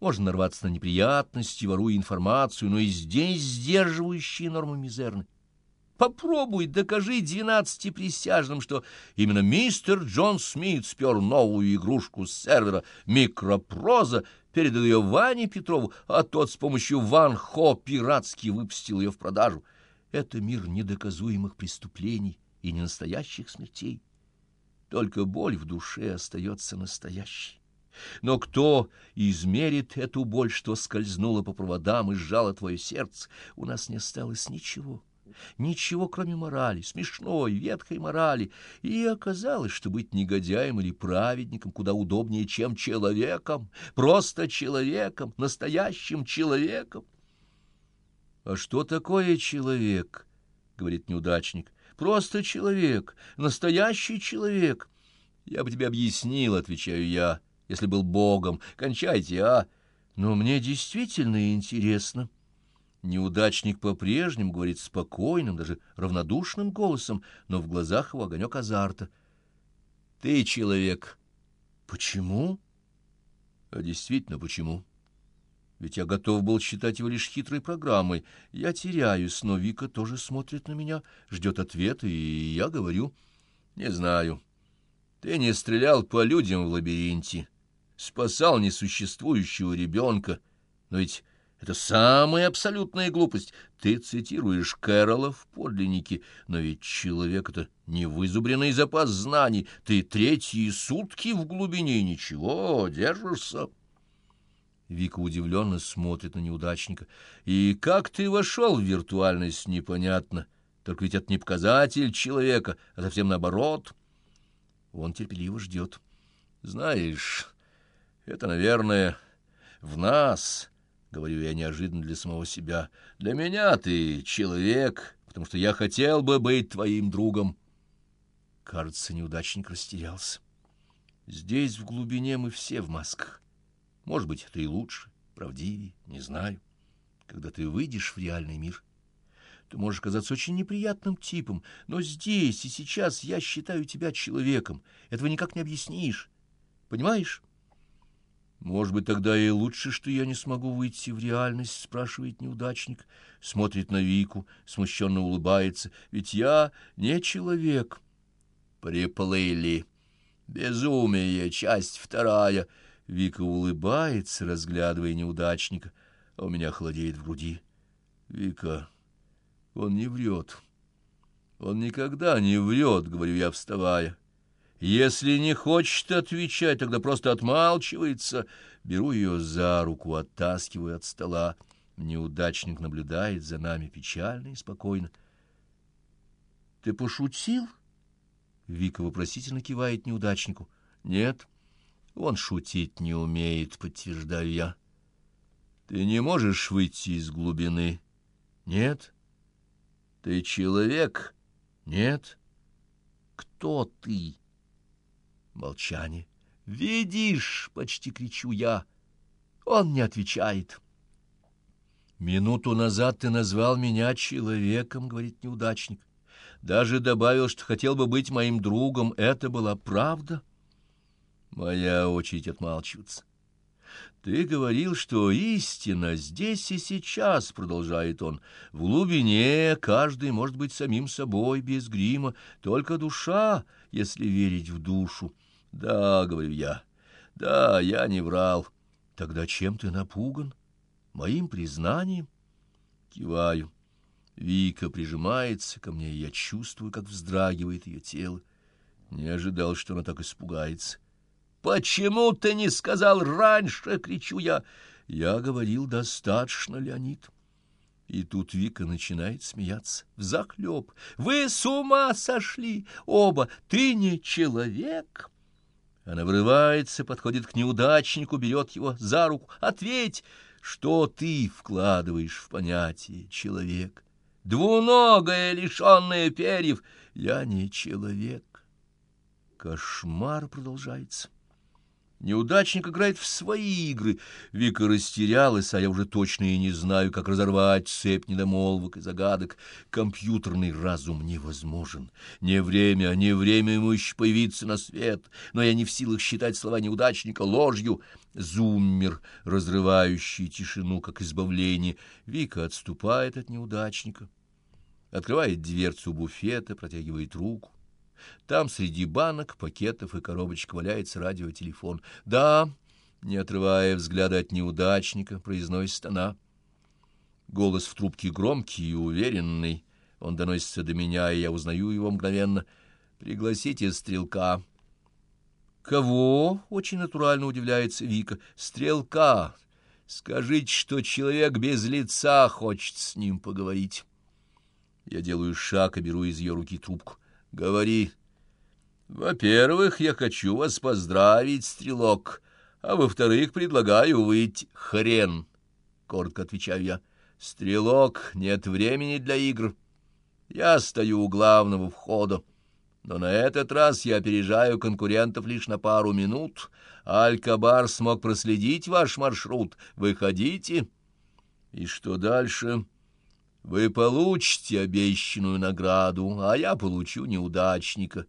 Можно нарваться на неприятности, воруя информацию, но и здесь сдерживающие нормы мизерны. Попробуй докажи двенадцати присяжным, что именно мистер Джон Смит спер новую игрушку с сервера «Микропроза», передал ее Ване Петрову, а тот с помощью Ван Хо пиратски выпустил ее в продажу. Это мир недоказуемых преступлений и ненастоящих смертей. Только боль в душе остается настоящей. Но кто измерит эту боль, что скользнула по проводам и сжала твое сердце? У нас не осталось ничего. Ничего, кроме морали, смешной, ветхой морали. И оказалось, что быть негодяем или праведником куда удобнее, чем человеком, просто человеком, настоящим человеком. — А что такое человек? — говорит неудачник. — Просто человек, настоящий человек. — Я бы тебе объяснил, — отвечаю я, — если был Богом. Кончайте, а? Но мне действительно интересно. — Неудачник по-прежнему говорит спокойным, даже равнодушным голосом, но в глазах его огонек азарта. — Ты человек. — Почему? — А действительно, почему? Ведь я готов был считать его лишь хитрой программой. Я теряюсь, но Вика тоже смотрит на меня, ждет ответа, и я говорю... — Не знаю. Ты не стрелял по людям в лабиринте, спасал несуществующего ребенка, но ведь это самая абсолютная глупость. Ты цитируешь Кэрола в подлиннике, но ведь человек — это не вызубренный запас знаний. Ты третьи сутки в глубине ничего, держишься. Вика удивленно смотрит на неудачника. И как ты вошел в виртуальность, непонятно. Только ведь это не показатель человека, а совсем наоборот. Он терпеливо ждет. Знаешь, это, наверное, в нас... — говорю я неожиданно для самого себя. — Для меня ты человек, потому что я хотел бы быть твоим другом. Кажется, неудачник растерялся. Здесь, в глубине, мы все в масках. Может быть, это и лучше, правдивее, не знаю. Когда ты выйдешь в реальный мир, ты можешь казаться очень неприятным типом, но здесь и сейчас я считаю тебя человеком. Этого никак не объяснишь. Понимаешь? Может быть, тогда и лучше, что я не смогу выйти в реальность, спрашивает неудачник, смотрит на Вику, смущенно улыбается, ведь я не человек. Приплыли. Безумие, часть вторая. Вика улыбается, разглядывая неудачника, а у меня холодеет в груди. Вика, он не врет. Он никогда не врет, говорю я, вставая. Если не хочет отвечать, тогда просто отмалчивается. Беру ее за руку, оттаскиваю от стола. Неудачник наблюдает за нами печально и спокойно. — Ты пошутил? Вика вопросительно кивает неудачнику. — Нет, он шутить не умеет, подтверждаю я. — Ты не можешь выйти из глубины? — Нет. — Ты человек? — Нет. — Кто ты? — Молчание. «Видишь!» — почти кричу я. Он не отвечает. «Минуту назад ты назвал меня человеком», — говорит неудачник. «Даже добавил, что хотел бы быть моим другом. Это была правда?» Моя очередь отмалчиваться. «Ты говорил, что истина здесь и сейчас», — продолжает он. «В глубине каждый может быть самим собой, без грима, только душа, если верить в душу». Да, говорю я, да, я не врал. Тогда чем ты напуган? Моим признанием? Киваю. Вика прижимается ко мне, и я чувствую, как вздрагивает ее тело. Не ожидал, что она так испугается. «Почему ты не сказал раньше?» — кричу я. Я говорил достаточно, Леонид. И тут Вика начинает смеяться. Взахлеб. «Вы с ума сошли! Оба! Ты не человек!» Она врывается, подходит к неудачнику, берет его за руку. «Ответь, что ты вкладываешь в понятие человек? Двуногая, лишенная перьев. Я не человек». Кошмар продолжается. Неудачник играет в свои игры. Вика растерялась, а я уже точно и не знаю, как разорвать цепь недомолвок и загадок. Компьютерный разум невозможен. Не время, не время ему еще появиться на свет, но я не в силах считать слова неудачника ложью. Зуммер, разрывающий тишину, как избавление. Вика отступает от неудачника, открывает дверцу буфета, протягивает руку. Там среди банок, пакетов и коробочек валяется радиотелефон. «Да», — не отрывая взгляда от неудачника, произносит она. Голос в трубке громкий и уверенный. Он доносится до меня, и я узнаю его мгновенно. «Пригласите стрелка». «Кого?» — очень натурально удивляется Вика. «Стрелка. Скажите, что человек без лица хочет с ним поговорить». Я делаю шаг и беру из ее руки трубку. Говори. Во-первых, я хочу вас поздравить, стрелок, а во-вторых, предлагаю выйти хрен, — коротко отвечаю я. Стрелок, нет времени для игр. Я стою у главного входа. Но на этот раз я опережаю конкурентов лишь на пару минут. Алькабар смог проследить ваш маршрут. Выходите. И что дальше? Вы получите обещанную награду, а я получу неудачника.